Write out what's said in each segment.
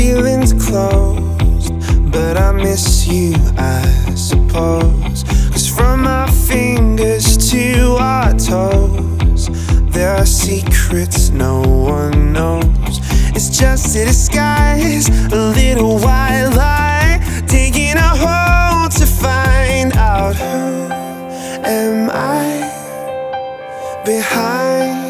feelings closed, but I miss you, I suppose. Cause from our fingers to our toes, there are secrets no one knows. It's just a disguise, a little white lie, digging a hole to find out who am I behind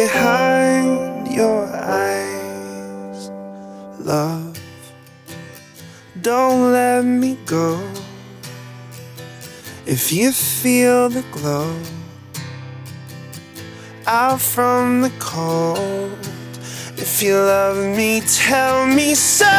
behind your eyes, love? Don't let me go. If you feel the glow out from the cold. If you love me, tell me so.